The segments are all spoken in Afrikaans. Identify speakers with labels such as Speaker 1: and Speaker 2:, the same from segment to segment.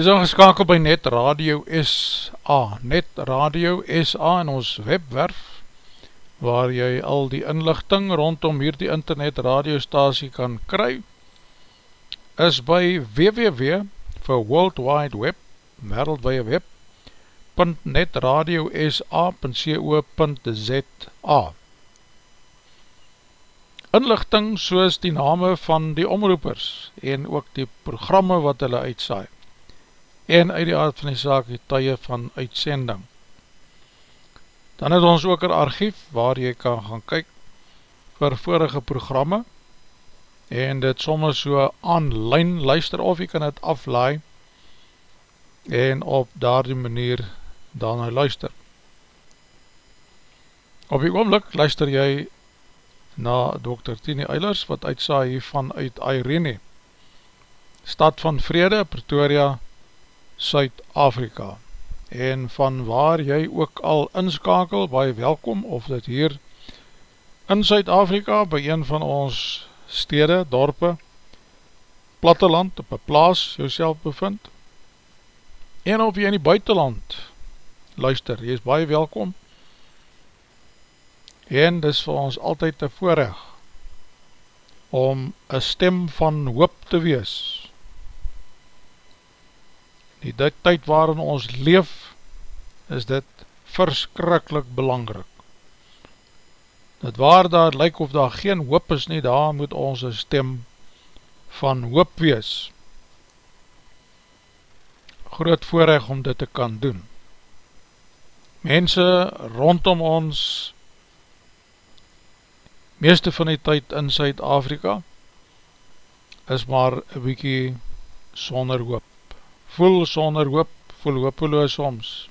Speaker 1: Is ingeskakeld by Net Radio SA, Net Radio SA en ons webwerf, waar jy al die inlichting rondom hier die internet radiostasie kan kry, is by www vir World Wide Web, wereldwee web, .netradiosa.co.za Inlichting soos die name van die omroepers en ook die programme wat hulle uitsaai en uit die aard van die saak die tye van uitsending. Dan het ons ook een archief waar jy kan gaan kyk vir vorige programme en dit soms so online luister of jy kan het aflaai en op daar die manier daarna luister. Op die oomlik luister jy na Dr. Tini Eilers wat uitsaai hiervan uit Irene, stad van vrede, Pretoria, Suid-Afrika. En van waar jy ook al inskakel, baie welkom of dit hier in Suid-Afrika by een van ons stede, dorpe, platteland, op een plaas jouself bevind. En of jy in die buitenland luister, jy is baie welkom. En dis vir ons altyd te voorrecht om een stem van hoop te wees die tyd waarin ons leef, is dit verskrikkelijk belangrik. Dat waar daar lyk of daar geen hoop is nie, daar moet ons een stem van hoop wees. Groot voorrecht om dit te kan doen. Mense rondom ons, meeste van die tyd in Suid-Afrika, is maar een bykie sonder hoop. Voel sonder hoop, voel hoopeloos soms.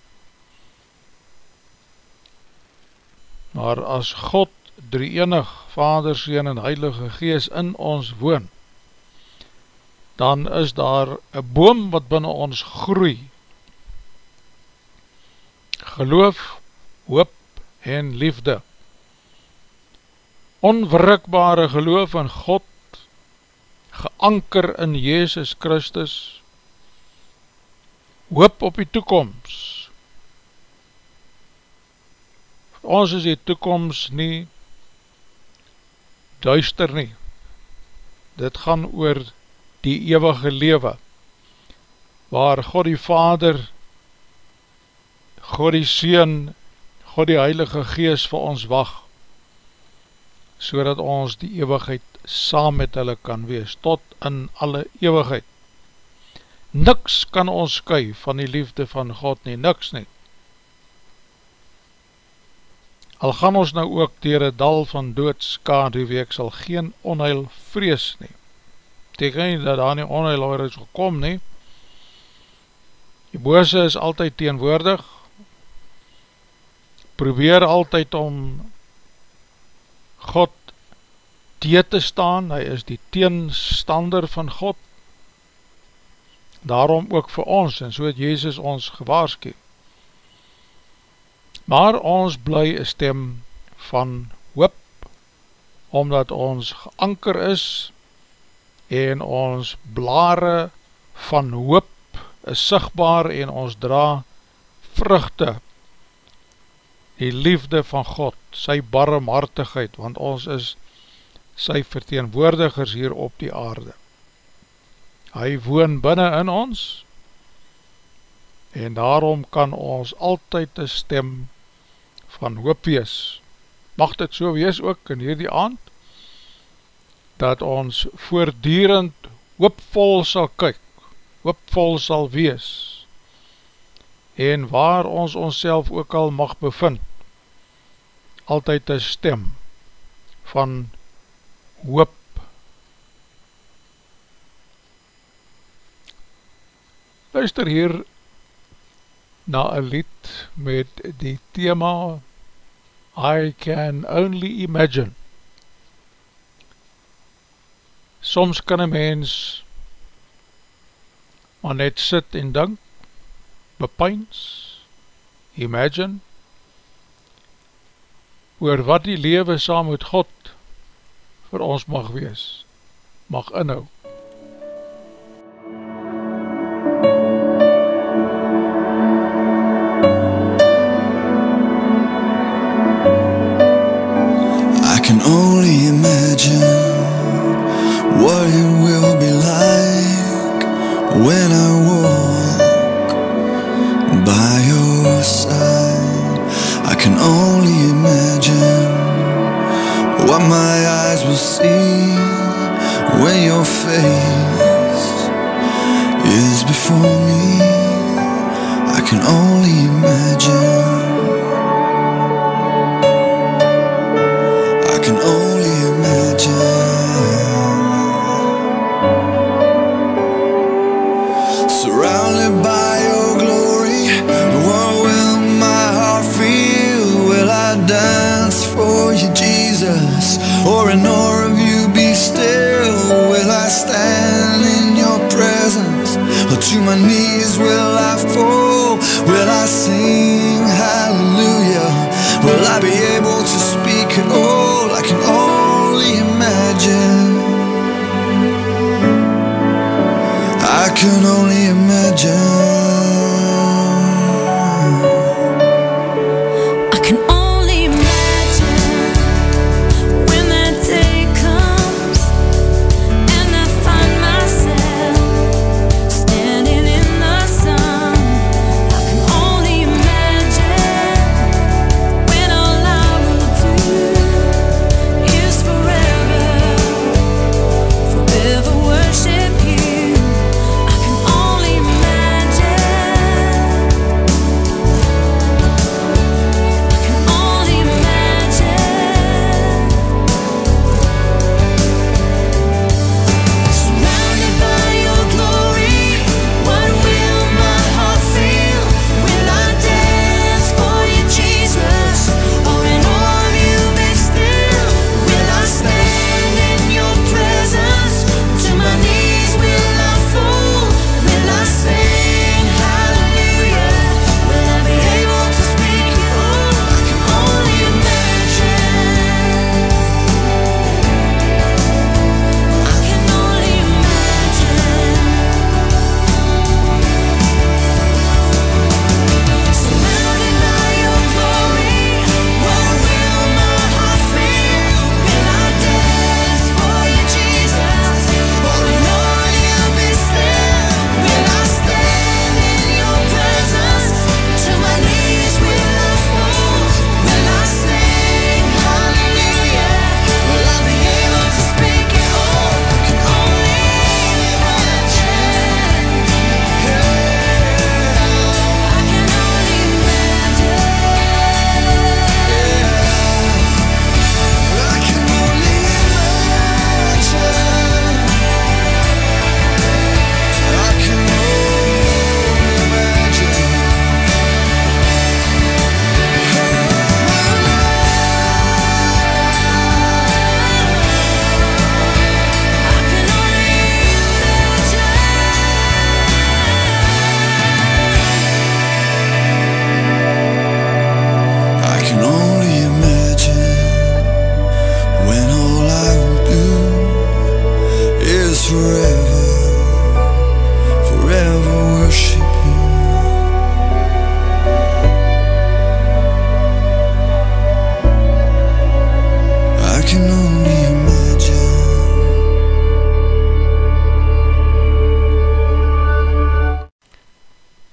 Speaker 1: Maar as God drie enig, Vader, Seen en Heilige Gees in ons woon, dan is daar een boom wat binnen ons groei. Geloof, hoop en liefde. Onwrikbare geloof in God geanker in Jezus Christus, hoop op die toekomst. Voor ons is die toekomst nie duister nie. Dit gaan oor die eeuwige lewe, waar God die Vader, God die Seen, God die Heilige Gees vir ons wacht, so dat ons die eeuwigheid saam met hulle kan wees, tot in alle eeuwigheid. Niks kan ons sky van die liefde van God nie, niks nie. Al gaan ons nou ook dier een dal van doodskade ek sal geen onheil vrees nie. Teken nie dat daar nie onheil oor is gekom nie. Die bose is altyd teenwoordig, probeer altyd om God tee te staan, hy is die teenstander van God, daarom ook vir ons, en so het Jezus ons gewaarski. Maar ons bly een stem van hoop, omdat ons geanker is, en ons blare van hoop is sigtbaar, en ons dra vruchte, die liefde van God, sy barmhartigheid, want ons is sy verteenwoordigers hier op die aarde. Hy woon binnen in ons en daarom kan ons altyd een stem van hoop wees. Mag dit so wees ook in hierdie aand, dat ons voordierend hoopvol sal kyk, hoopvol sal wees, en waar ons ons ook al mag bevind, altyd een stem van hoop Luister hier na een lied met die thema I can only imagine. Soms kan een mens maar net sit en denk, bepyns, imagine, oor wat die lewe saam met God vir ons mag wees, mag inhou.
Speaker 2: Can only imagine what it will be like when I walk by your side. I can only imagine what my eyes will see when your face is before me. I can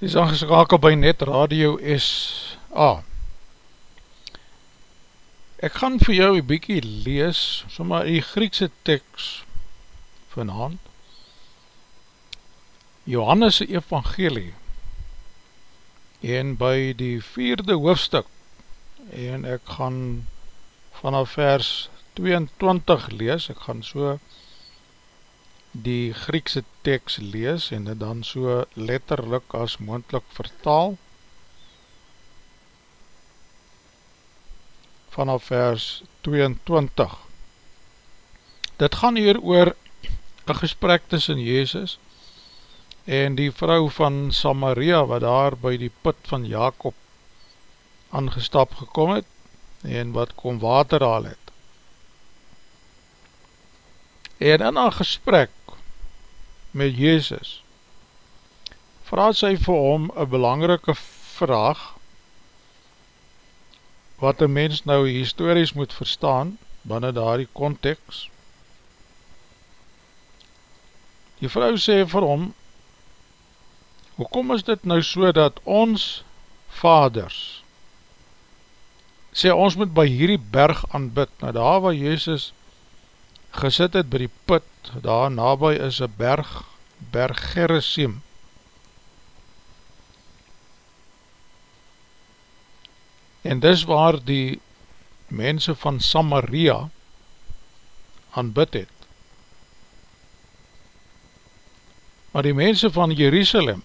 Speaker 1: is aangeskakel by Net Radio SA. Ek gaan vir jou een bykie lees, soma die Griekse tekst vanavond. Johannes' evangelie en by die vierde hoofdstuk en ek gaan vanaf vers 22 lees, ek gaan so die Griekse tekst lees en dit dan so letterlik as moendlik vertaal. Vanaf vers 22 dit gaan hier oor een gesprek tussen Jezus en die vrou van Samaria wat daar by die put van Jacob aangestap gekom het en wat kom water haal het. En in een gesprek met Jezus, vraag sy vir hom een belangrike vraag, wat een mens nou historisch moet verstaan, binnen daar die context. Die vrou sê vir hom, hoekom is dit nou so dat ons vaders, sê ons moet by hierdie berg aanbid, nou daar waar Jezus gesit het by die put, daar nabij is een berg, berg Gerizim. En dis waar die mense van Samaria aanbid het. Maar die mense van Jerusalem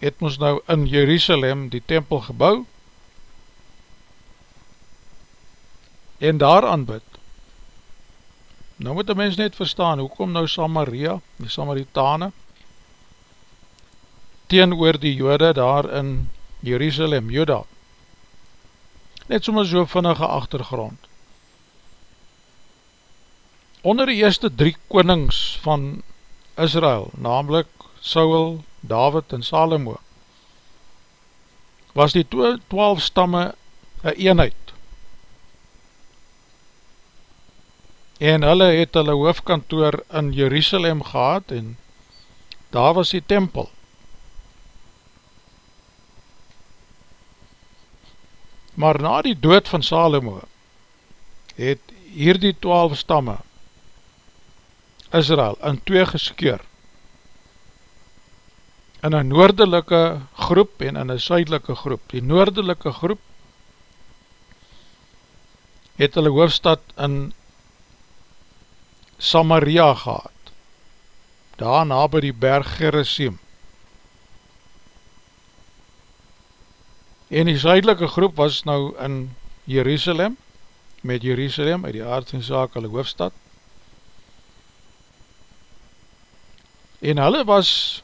Speaker 1: het ons nou in Jerusalem die tempel gebouw en daar aanbid. Nou moet die mens net verstaan, hoekom nou Samaria, die Samaritane, teen oor die jode daar in Jerusalem, Juda. Net soms so vinnige achtergrond. Onder die eerste drie konings van Israel, namelijk Saul, David en Salomo, was die twaalf stamme een eenheid. En hulle het hulle hoofdkantoor in Jerusalem gehad en daar was die tempel. Maar na die dood van Salomo het hier die twaalf stamme Israel in twee geskeur in een noordelike groep en in een suidelike groep. Die noordelike groep het hulle hoofdstad in Samaria gehad, daar na by die berg Gerizim. En die zuidelike groep was nou in Jerusalem, met Jerusalem uit die aard en zaak hulle hoofstad. En hulle was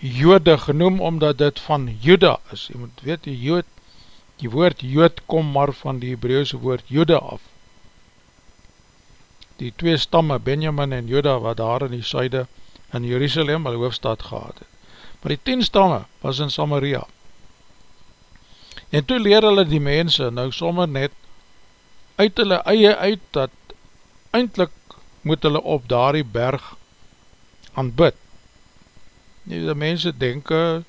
Speaker 1: jode genoem omdat dit van juda is. Je moet weet, die, jood, die woord jood kom maar van die Hebreeuwse woord jude af die twee stamme, Benjamin en Juda, wat daar in die suide in Jerusalem, hulle hoofdstad gehad het. Maar die tien stamme was in Samaria. En toe leer hulle die mense, nou sommer net, uit hulle eie uit, dat eindelijk moet hulle op daar die berg aanbid. Nie, die mense denken,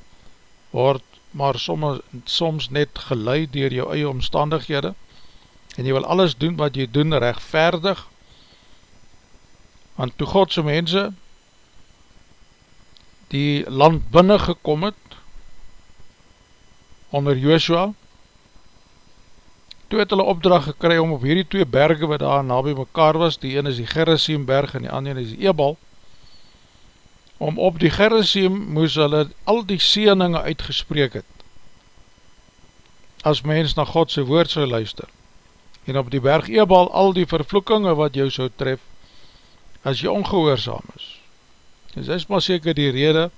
Speaker 1: word maar soms, soms net geleid dier jou eie omstandighede, en jy wil alles doen wat jy doen rechtvaardig, want toe Godse mense die land binnen gekom het onder Joshua toe het hulle opdracht gekry om op hierdie twee berge wat daar na by mekaar was, die ene is die Gerizim berg en die ander is die Ebal om op die Gerizim moes hulle al die sieninge uitgespreek het as mens na Godse woord sou luister en op die berg Ebal al die vervloekinge wat jou sou tref as jy ongehoorzaam is. En dis maar seker die rede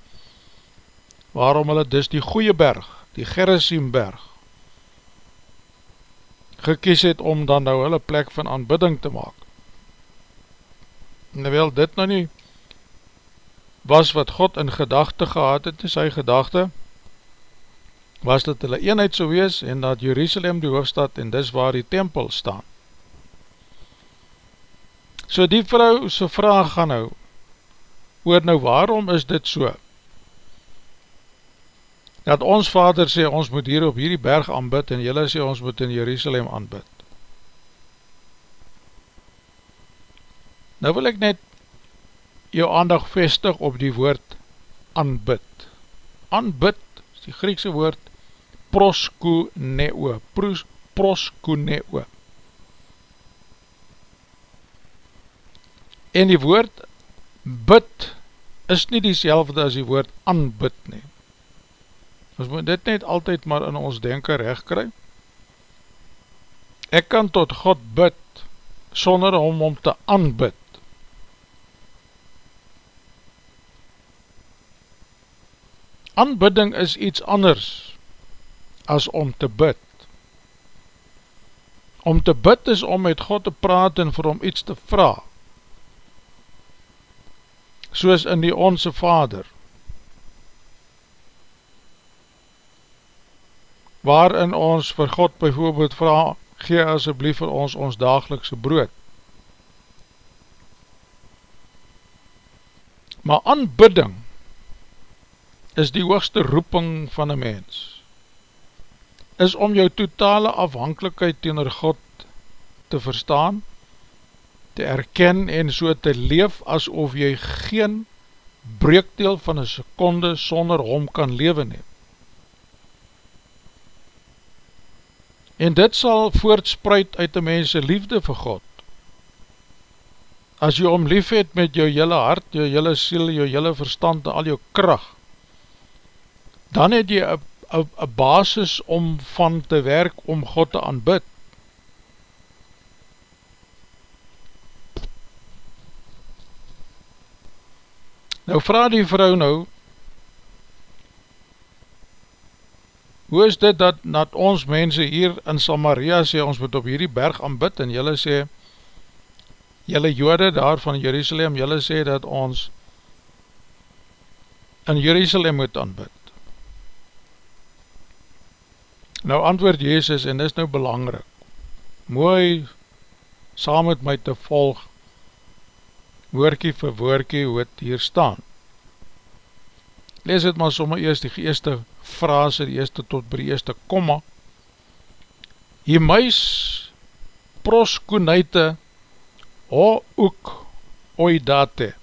Speaker 1: waarom hulle dis die goeie berg, die Gerizim berg, gekies het om dan nou hulle plek van aanbidding te maak. En wel dit nou nie was wat God in gedachte gehad het, is sy gedachte, was dat hulle eenheid so wees en dat Jerusalem die hoofdstad en dis waar die tempel staan. So die vrou so vraag gaan nou, oor nou waarom is dit so? dat ons vader sê ons moet hier op hierdie berg aanbid en jylle sê ons moet in Jerusalem aanbid. Nou wil ek net jou aandag vestig op die woord aanbid. Aanbid is die Griekse woord proskuneo, pros, proskuneo. En die woord bid is nie die as die woord aanbid nie. Ons moet dit net altyd maar in ons denken recht kry. Ek kan tot God bid sonder om om te aanbid. Aanbidding is iets anders as om te bid. Om te bid is om met God te praat en vir hom iets te vraag. Soos in die Onse Vader. Waarin ons vir God bijvoorbeeld vraag, gee asjeblief vir ons ons dagelikse brood. Maar aanbidding is die hoogste roeping van een mens, is om jou totale afhankelijkheid teenoor God te verstaan, te erken en so te leef asof jy geen breekdeel van een seconde sonder hom kan leven neem. En dit sal voortspruit uit die mense liefde vir God. As jy om lief het met jou jylle hart, jou jylle siel, jou jylle verstand en al jou kracht, dan het jy een basis om van te werk om God te aanbid. Nou vraag die vrou nou, hoe is dit dat, dat ons mense hier in Samaria sê, ons moet op hierdie berg aanbid, en jylle sê, jylle jode daar van Jerusalem, jylle sê dat ons in Jerusalem moet aanbid. Nou antwoord Jezus en dis nou belangrik, mooi saam met my te volg, woordkie vir woordkie hoe het hier staan. Lees het maar somme eerst die eerste frase, die eerste tot by die eerste komma. Hier muis proskonijte ho ook oidate.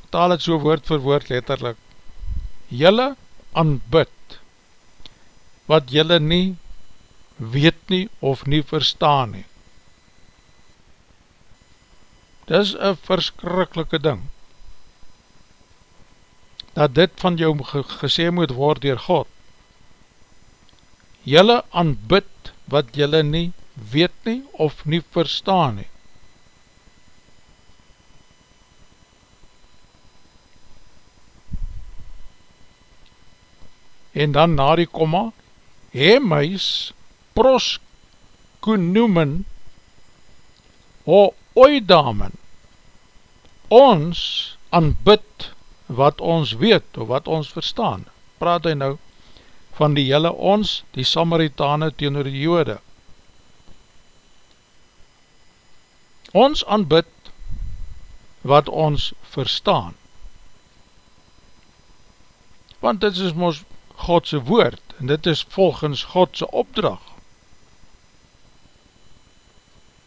Speaker 1: Vertaal het so woord vir woord letterlik. Julle aanbid wat jylle nie weet nie of nie verstaan nie. Dis een verskrikkelike ding, dat dit van jou gesê moet word dier God. Jylle aanbid wat jylle nie weet nie of nie verstaan nie. En dan na die komma, hemeis pros kunoemen o oidamen ons aanbid wat ons weet of wat ons verstaan. Praat hy nou van die hele ons die Samaritane teenoor die jode. Ons aanbid wat ons verstaan. Want dit is ons Godse woord en dit is volgens Godse opdrag.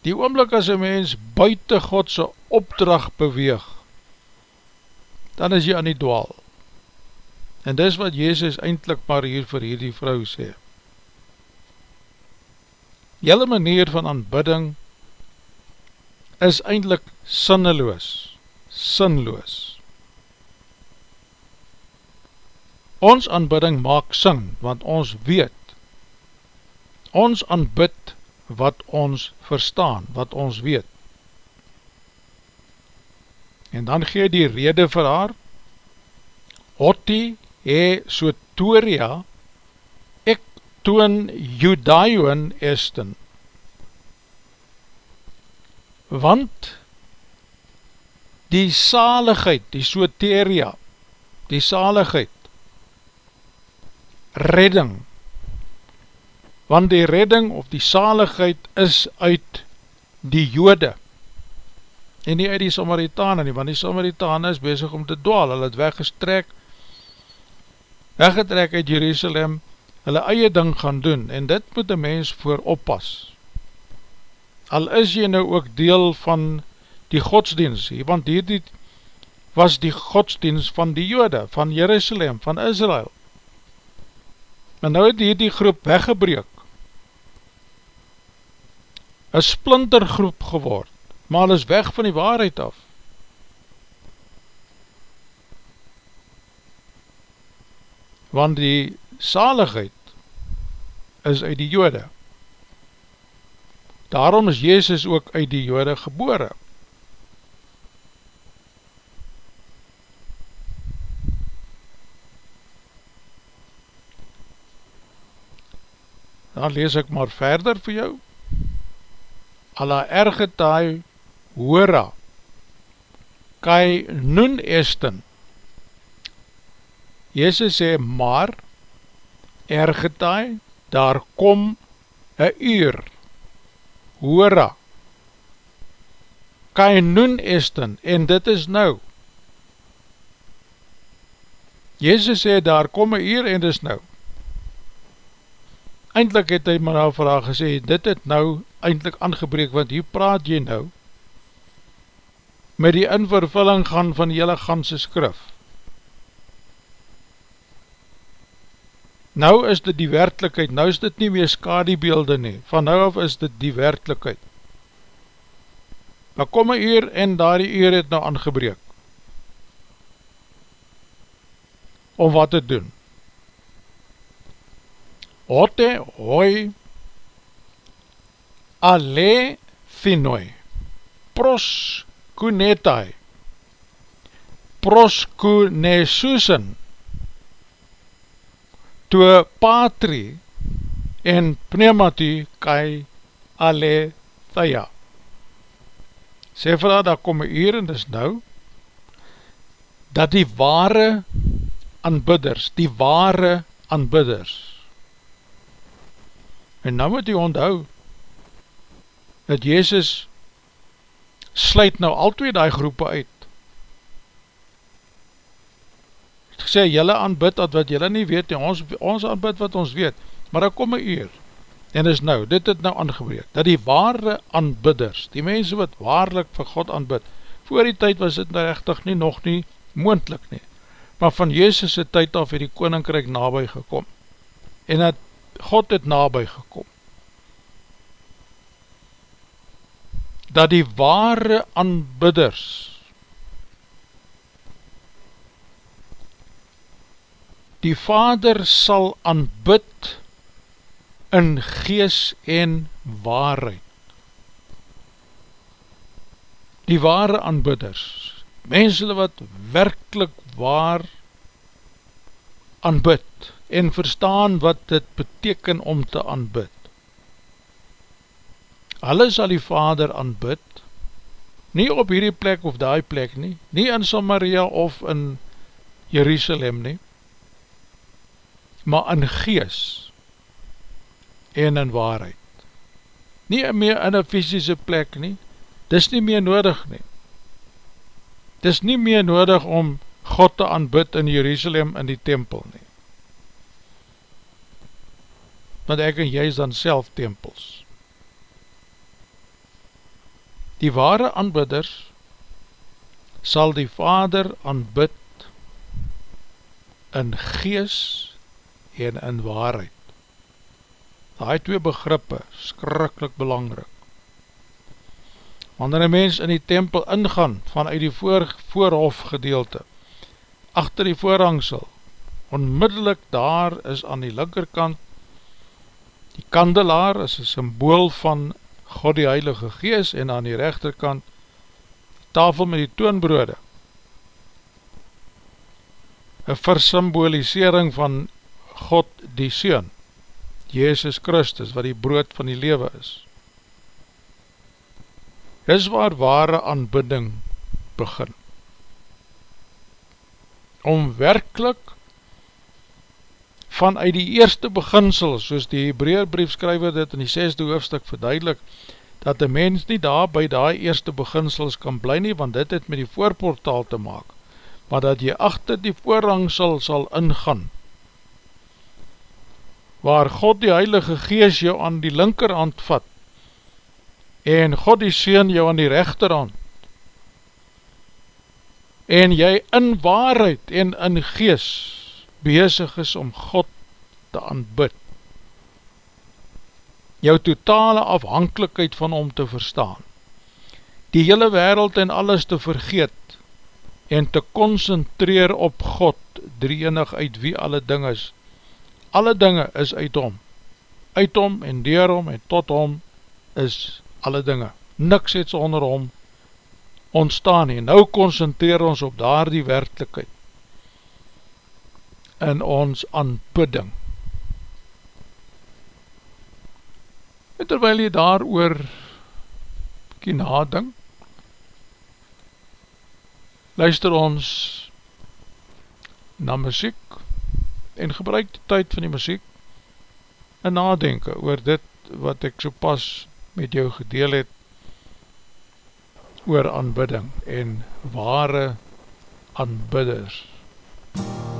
Speaker 1: Die oomlik as een mens buiten Godse opdrag beweeg, dan is jy aan die dwaal. En dis wat Jezus eindelijk maar hier vir hierdie vrou sê. Jylle manier van aanbidding is eindelijk sinneloos, sinloos. Ons aanbidding maak sing, want ons weet. Ons aanbid wat ons verstaan, wat ons weet. En dan gee die rede vir haar, Hotti he sotoria, ek toon judaion esten. Want die saligheid, die soteria, die saligheid, redding, want die redding of die saligheid is uit die jode, en nie uit die Samaritane nie, want die Samaritane is bezig om te dwaal, hulle het weggestrek weggetrek uit Jerusalem, hulle eie ding gaan doen, en dit moet een mens voor oppas. Al is jy nou ook deel van die godsdienst, want hierdie was die godsdienst van die jode, van Jerusalem, van Israel. Maar nou het hierdie groep weggebreek, een splintergroep geword, maar hulle is weg van die waarheid af. Want die saligheid is uit die jode. Daarom is Jezus ook uit die jode gebore. Dan lees ek maar verder vir jou ala ergetai hora. Kai nun esten. Jezus sê maar ergetai daar kom een uur. Hora. Kai nun esten en dit is nou. Jezus sê daar kom een uur en dit is nou. Eindelijk het hy maar nou vraag gesê, dit het nou eindelijk aangebreek, want hier praat jy nou met die invervulling gaan van die hele ganse skrif. Nou is dit die werkelijkheid, nou is dit nie meer skadiebeelde nie, van nou af is dit die werkelijkheid. Maar kom een uur en daar die uur het nou aangebreek. Om wat te doen? Ote hoi ale thinoi pros kunetai pros kunesusen to patri en pneumati kai ale thaya sê vir dat daar kom hier en dis nou dat die ware aanbidders die ware aanbidders en nou moet jy onthou dat Jezus sluit nou al twee die groepe uit. Het gesê, jylle aanbid dat wat jylle nie weet, en ons, ons aanbid wat ons weet, maar daar kom een uur, en is nou, dit het nou aangebreek, dat die ware aanbidders, die mense wat waarlik vir God aanbid, voor die tyd was dit nou rechtig nie, nog nie, moendlik nie, maar van Jezus' tyd af het die koninkryk nabij gekom, en dat God het nabij gekom, dat die ware aanbidders die vader sal aanbid in gees en waarheid. Die ware aanbidders, mense wat werkelijk waar aanbid en verstaan wat dit beteken om te aanbid hulle sal die vader aanbid, nie op hierdie plek of die plek nie, nie in Samaria of in Jerusalem nie, maar in gees en in waarheid. Nie meer in een fysische plek nie, dis nie meer nodig nie. Dis nie meer nodig om God te aanbid in Jerusalem in die tempel nie. Want ek en jy is dan self tempels. Die ware aanbidders sal die Vader aanbid in gees en in waarheid. Die twee begrippe, skrikkelijk belangrik. Wanneer een mens in die tempel ingaan vanuit die voor, voorhof gedeelte, achter die voorhangsel, onmiddellik daar is aan die linkerkant die kandelaar is een symbool van God die Heilige Gees en aan die rechterkant tafel met die toonbrode. Een versymboliseering van God die Seun Jezus Christus wat die brood van die lewe is. Is waar ware aanbidding begin. Om werkelijk vanuit die eerste beginsel, soos die Hebraerbrief skryver dit in die 6de hoofdstuk verduidelik, dat die mens nie daar by die eerste beginsels kan bly nie, want dit het met die voorportaal te maak, maar dat jy achter die voorhangsel sal ingaan, waar God die Heilige Gees jou aan die linkerhand vat, en God die Seen jou aan die rechterhand, en jy in waarheid en in gees bezig is om God te aanbid, jou totale afhankelijkheid van om te verstaan, die hele wereld en alles te vergeet, en te concentreer op God, drie enig uit wie alle ding is, alle dinge is uit hom, uit hom en dier hom en tot hom is alle dinge, niks het onder hom ontstaan en nou concentreer ons op daar die werkelijkheid in ons aanbidding. En terwijl jy daar oor bykie nading, luister ons na muziek en gebruik die tyd van die muziek en nadenken oor dit wat ek so pas met jou gedeel het oor aanbidding en ware aanbidders.
Speaker 3: I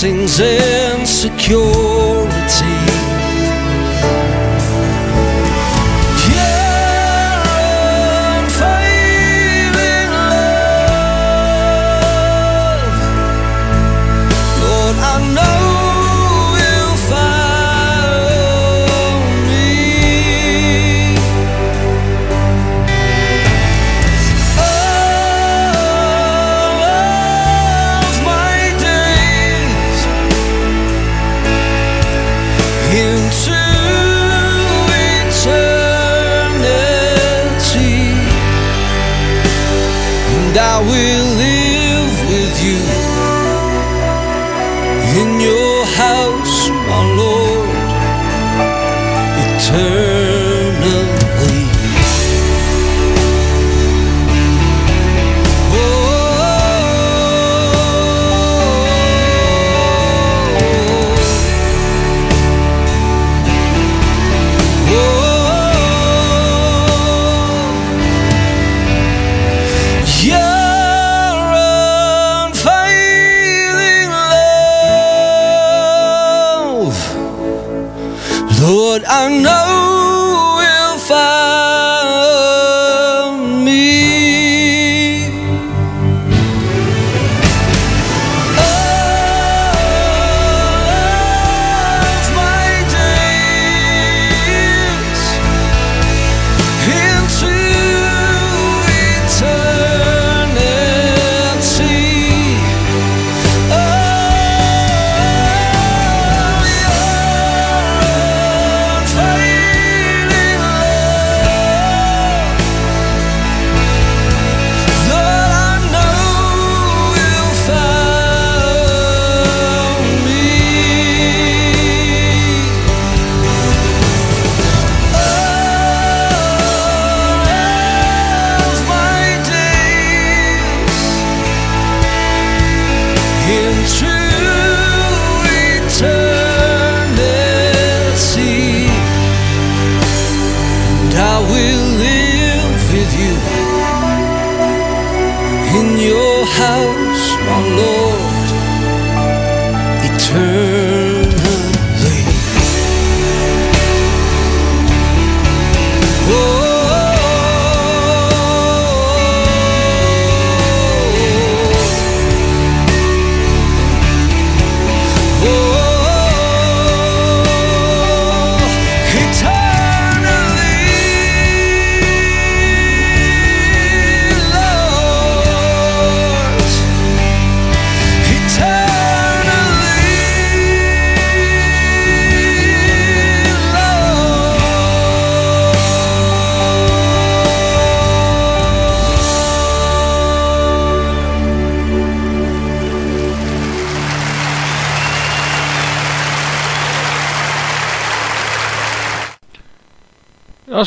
Speaker 4: sings insecure.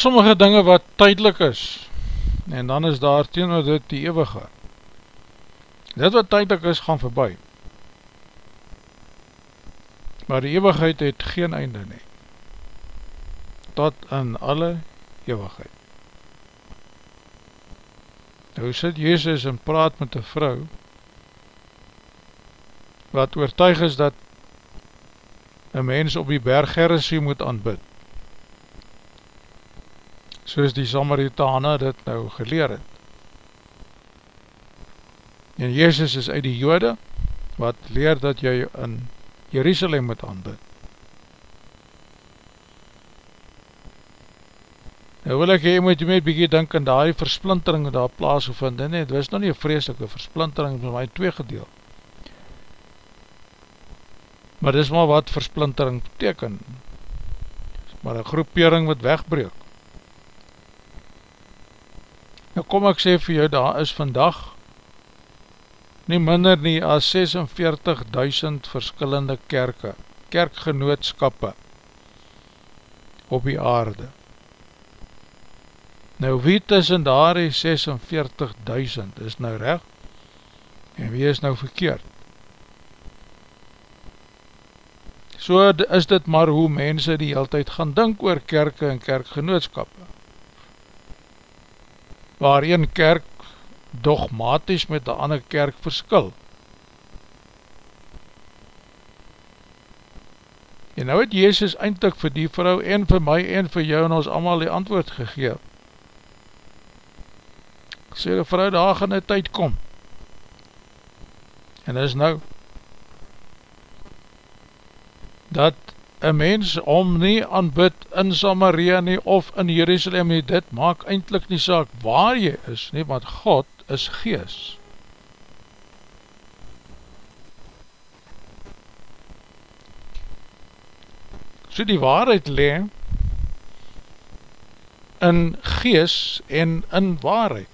Speaker 1: Daar sommige dinge wat tydelik is, en dan is daar teenoor dit die eeuwige. Dit wat tydelik is, gaan voorbij. Maar die eeuwigheid het geen einde nie. Tot in alle eeuwigheid. Nou sit Jezus en praat met die vrou, wat oortuig is dat een mens op die berg Gerisie moet aanbid. Soos die Samaritane dit nou geleer het. En Jezus is uit die jode, wat leer dat jy in Jerusalem moet aanbid. Nou wil ek, jy moet jy met bykie dink aan die versplintering daar plaas gevind, en het was nou nie een vreselike versplintering van my twee gedeel. Maar dis maar wat versplintering beteken. Maar een groepering wat wegbreek. Nou kom ek sê vir jou, daar is vandag nie minder nie as 46.000 verskillende kerke, kerkgenootskappe op die aarde. Nou wie tussen daar die 46.000 is nou recht en wie is nou verkeerd? So is dit maar hoe mense die hele tijd gaan dink oor kerke en kerkgenootskappe. Waar een kerk dogmatisch met die ander kerk verskil. En nou het Jezus eindelijk vir die vrou en vir my en vir jou en ons allemaal die antwoord gegeef. Ek sê die vrou, daar gaan die tyd kom. En is nou, dat een mens om nie aanbid in Samaria nie of in Jerusalem nie, dit maak eindelijk nie saak waar jy is nie, want God is gees. So die waarheid le in gees en in waarheid.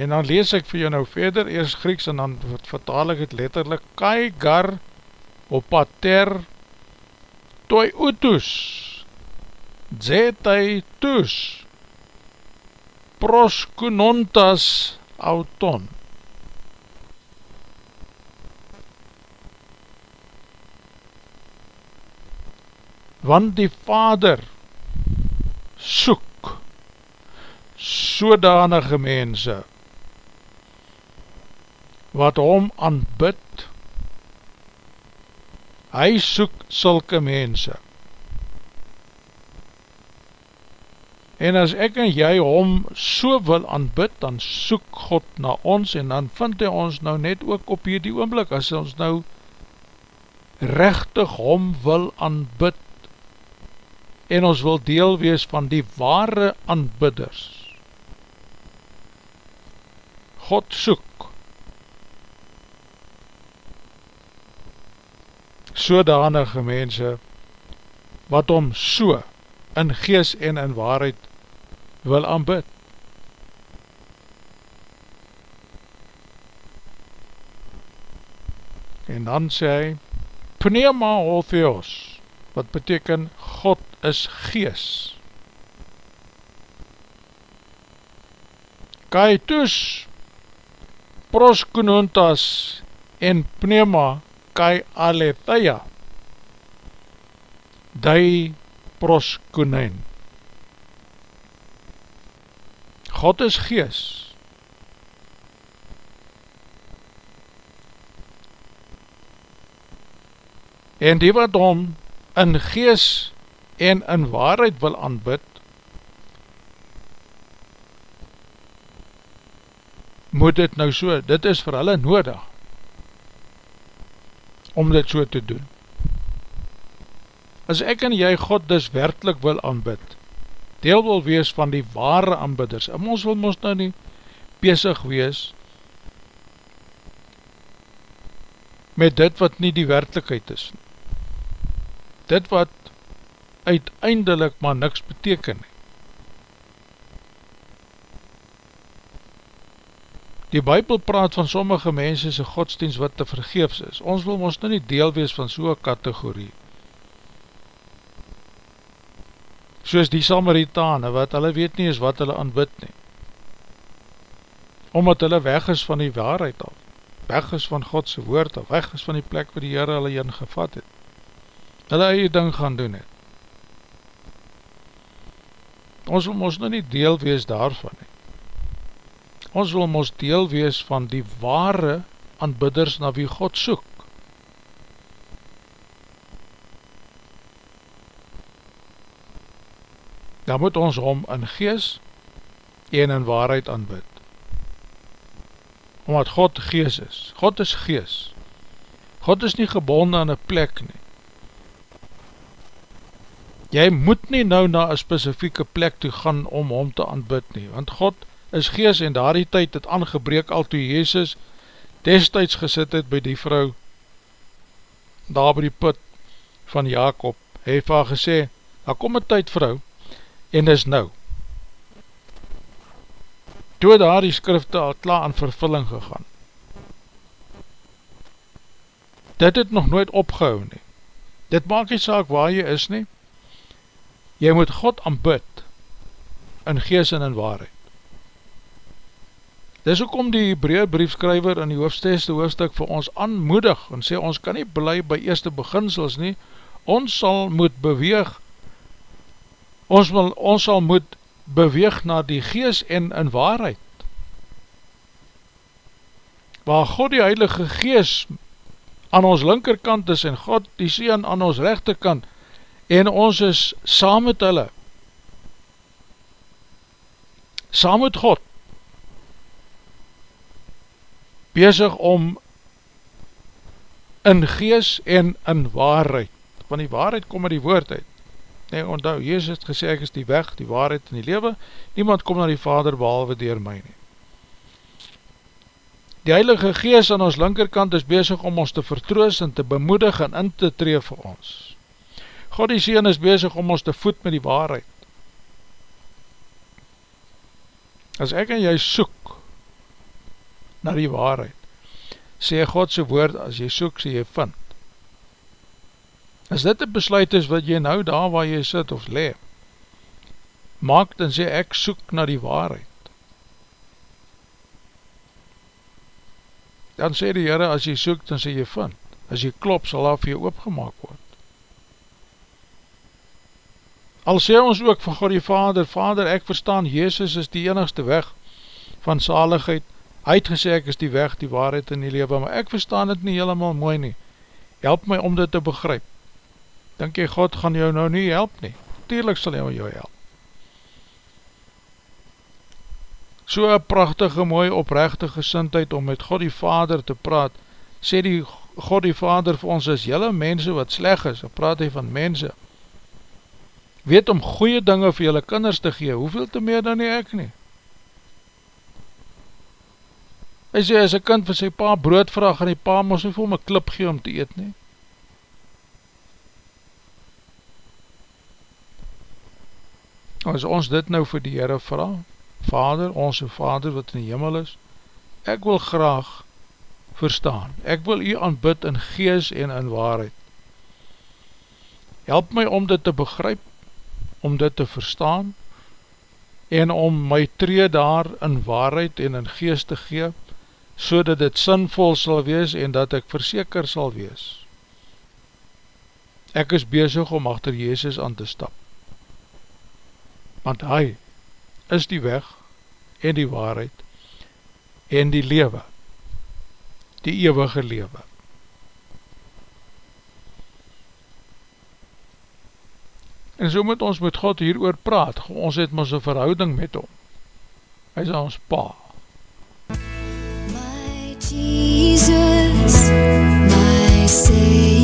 Speaker 1: En dan lees ek vir jou nou verder, eers Grieks en dan vertaal ek het letterlijk, Kai gar opater toi utus, zetai tus, proskunontas auton. Want die vader soek sodanige mense wat hom aanbid, hy soek sulke mense. En as ek en jy hom so wil aanbid, dan soek God na ons en dan vind hy ons nou net ook op hierdie oomblik, as ons nou rechtig hom wil aanbid en ons wil deel wees van die ware aanbidders. God soek sodanige mense wat hom so in gees en in waarheid wil aanbid. En dan sê hy, Pneuma Hotheos, wat beteken God is gees. Kaitus proskununtas en pneuma kai aletheia dai proskunen. God is gees. En die wat hom in gees en in waarheid wil aanbid, moet dit nou so, dit is vir hulle nodig, om dit so te doen. As ek en jy God dus werkelijk wil aanbid, deel wil wees van die ware aanbidders, en ons wil ons nou nie bezig wees met dit wat nie die werkelijkheid is. Dit wat uiteindelik maar niks beteken Die Bijbel praat van sommige mense sy godsdienst wat te vergeefs is. Ons wil ons nou nie deel wees van so'n kategorie. soos die Samaritane, wat hulle weet nie is wat hulle aanbid nie. Omdat hulle weg is van die waarheid af, weg is van Godse woord af, weg is van die plek waar die Heere hulle in gevat het. Hulle eie ding gaan doen het. Ons wil ons nou nie deel wees daarvan nie. Ons wil ons deel wees van die ware aanbidders na wie God soek. Dan moet ons om in gees en in waarheid aanbid. Omdat God gees is. God is gees. God is nie gebonden aan een plek nie. Jy moet nie nou na een specifieke plek toe gaan om hom te aanbid nie, want God is gees en daar die tyd het aangebreek al toe Jezus destijds gesit het by die vrou daar by die put van Jacob, hy het vir gesê, daar kom een tyd vrou en is nou. Toe daar die skrifte al klaar aan vervulling gegaan. Dit het nog nooit opgehou nie. Dit maak nie saak waar jy is nie, jy moet God aanbid in gees en in waarheid. Dis ook om die Hebraeë briefskryver in die hoofdsteste hoofdstuk vir ons aanmoedig en sê ons kan nie bly by eerste beginsels nie, ons sal moet beweeg, ons, wil, ons sal moet beweeg na die gees en in waarheid. Waar God die Heilige Gees aan ons linkerkant is en God die Seen aan ons rechterkant en ons is saam met hulle. Saam met God bezig om in gees en in waarheid van die waarheid kom maar die woord uit. Nee, onthou, Jezus het gesê ek is die weg, die waarheid en die lewe. Niemand kom na die vader behalwe dier my nie. Die heilige gees aan ons linkerkant is bezig om ons te vertroos en te bemoedig en in te tree vir ons. God die Seen is bezig om ons te voed met die waarheid. As ek en jy soek na die waarheid, sê Godse woord, as jy soek, sê jy vind. As dit een besluit is wat jy nou daar waar jy sit of le, maak dan sê ek soek na die waarheid. Dan sê die Heere, as jy soek, dan sê jy vind. As jy klop, sal daar vir jy oopgemaak word. Al sê ons ook van God die Vader, Vader ek verstaan, Jezus is die enigste weg van zaligheid, hy het gesê ek is die weg, die waarheid in die leven, maar ek verstaan het nie helemaal mooi nie, help my om dit te begryp, denk jy God gaan jou nou nie help nie, tuurlijk sal hy jou help. So een prachtige, mooi, oprechtige sintheid om met God die Vader te praat, sê die God die Vader vir ons is jylle mense wat sleg is, praat hy van mense, weet om goeie dinge vir julle kinders te gee, hoeveel te meer dan nie ek nie? Hy sê, as een kind vir sy pa brood vraag, en die pa moes nie vir my klip gee om te eet nie. As ons dit nou vir die Heere vraag, Vader, onze Vader wat in die hemel is, ek wil graag verstaan, ek wil u aanbid in gees en in waarheid. Help my om dit te begryp, om dit te verstaan en om my tree daar in waarheid en in geest te gee so dat dit sinvol sal wees en dat ek verseker sal wees. Ek is bezig om achter Jezus aan te stap. Want hy is die weg en die waarheid en die lewe, die eeuwige lewe. En so moet ons met God hier oor praat, ons het ons een verhouding met hom. Hy is ons pa.
Speaker 3: Jesus, my Savior,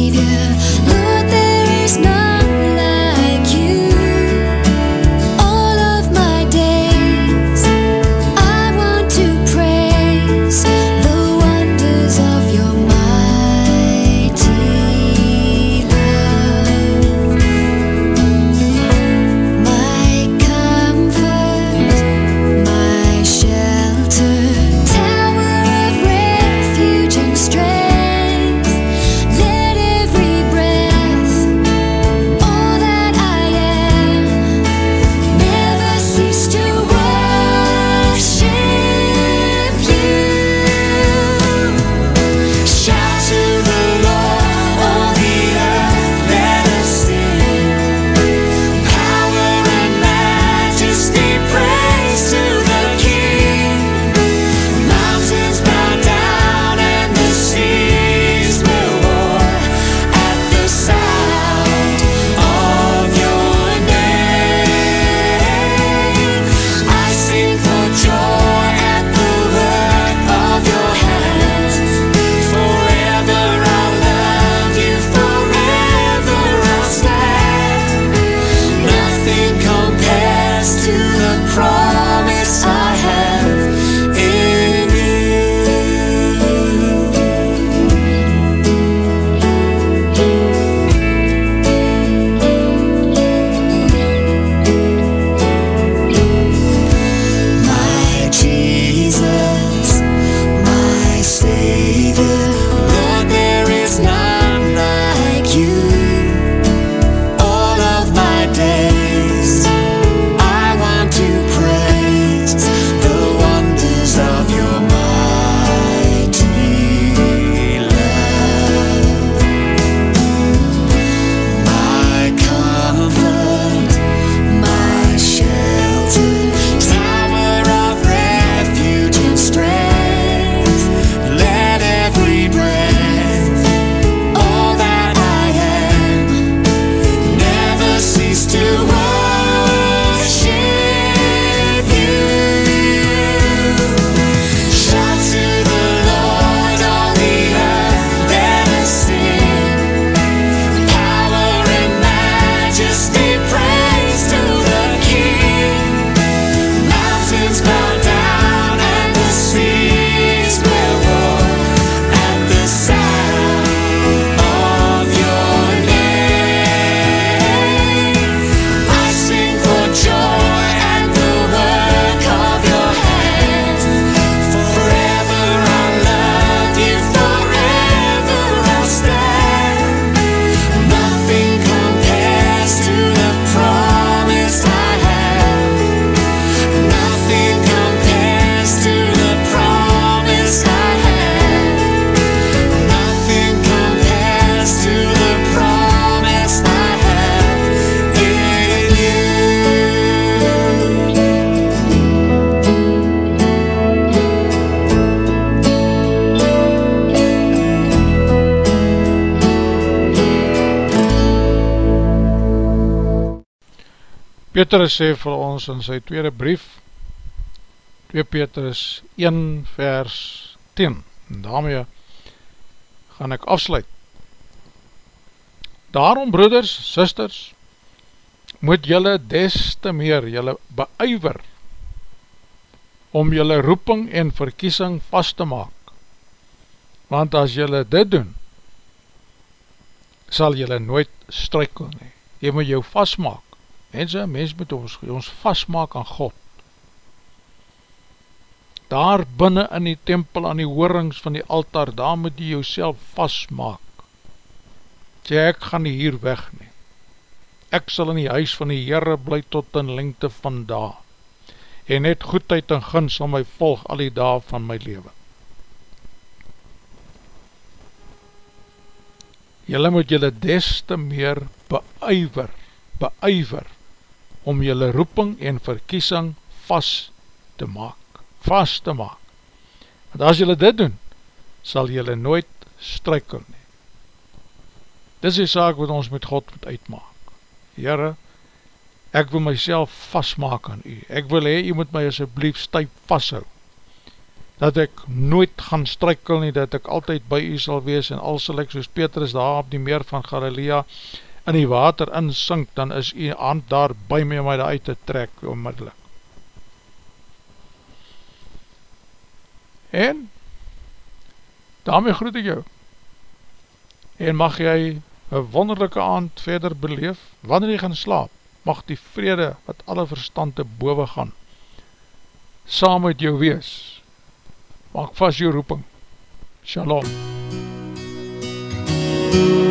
Speaker 1: Petrus sê vir ons in sy tweede brief 2 Petrus 1 vers 10 en daarmee gaan ek afsluit Daarom broeders, sisters moet jylle des te meer jylle beuiver om jylle roeping en verkiesing vast te maak want as jylle dit doen, sal jylle nooit struikel nie. Jy moet jou vastmaak. Mense, mens moet ons, ons vastmaak aan God. Daar binnen in die tempel, aan die hoorings van die altaar, daar moet jy jou vastmaak. Sê, ek gaan nie hier weg nie. Ek sal in die huis van die Heere bly tot in lengte van daar. En net goedheid en guns sal my volg al die daar van my leven. Julle moet julle des te meer beuiver, beuiver, om julle roeping en verkiesing vast te maak, vast te maak. Want as julle dit doen, sal julle nooit struikel nie. Dis die saak wat ons met God moet uitmaak. Heere, ek wil myself vastmaak aan u. Ek wil hee, u moet my asjeblief stuip vasthoud dat ek nooit gaan strykel nie, dat ek altyd by u sal wees, en al sal ek soos Petrus daar op die meer van Galilea in die water insink, dan is u hand daar by my om my daar uit te trek, onmiddellik. En, daarmee groet ek jou, en mag jy een wonderlijke aand verder beleef, wanneer jy gaan slaap, mag die vrede wat alle verstand te boven gaan, saam met jou wees, maak vast jou roeping. Shalom.
Speaker 5: My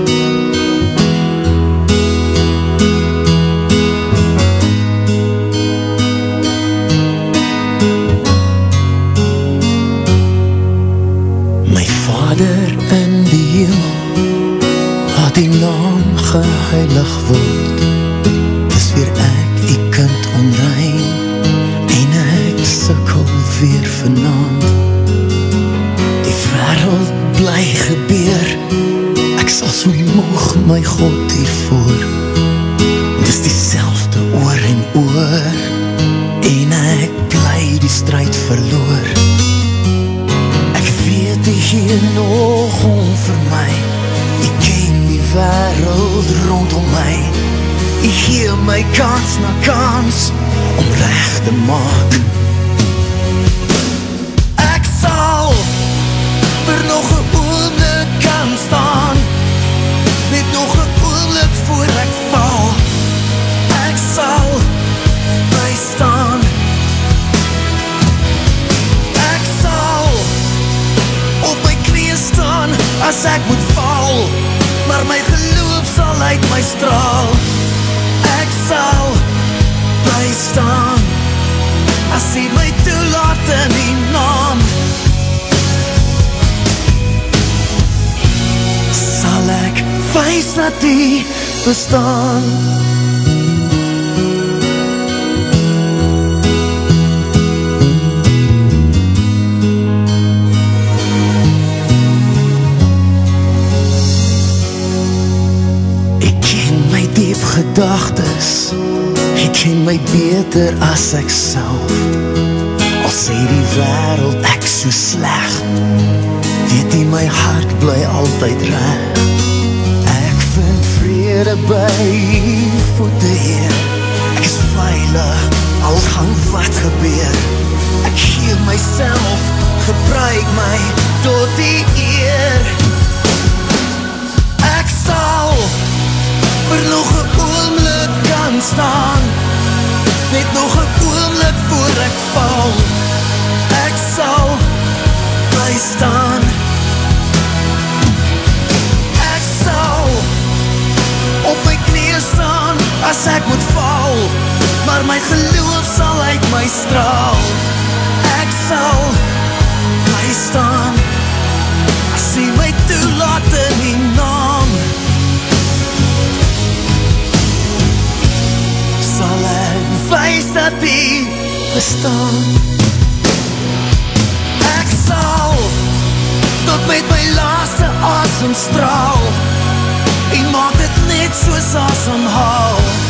Speaker 5: vader in die hemel Laat die naam geheilig word altyd reg. Ek vind vrede by voete heer. Ek is veilig, al gaan wat gebeur. Ek gee myself, gebruik my tot die eer. Ek sal vir nog een oomlik kan staan. Net nog een oomlik voor ek val. Ek sal bly staan as ek moet val Maar my geloof sal uit my straal. Ek sal bly staan. As hy my toelaat in die naam. Sal ek wees dat die bestaan? Ek sal tot met my laaste asem straal. En maak dit net soos asem haal. Ek sal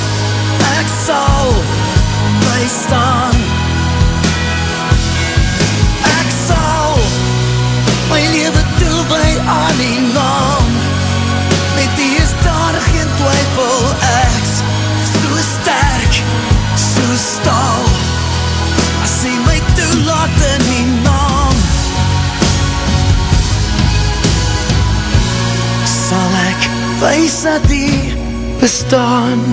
Speaker 5: bly staan Ek sal my leven toewy aan die naam. Met die is daar geen twyfel Ek's so sterk, so staal. As hy my toelaat in die naam. Sal ek wees dat die bestaan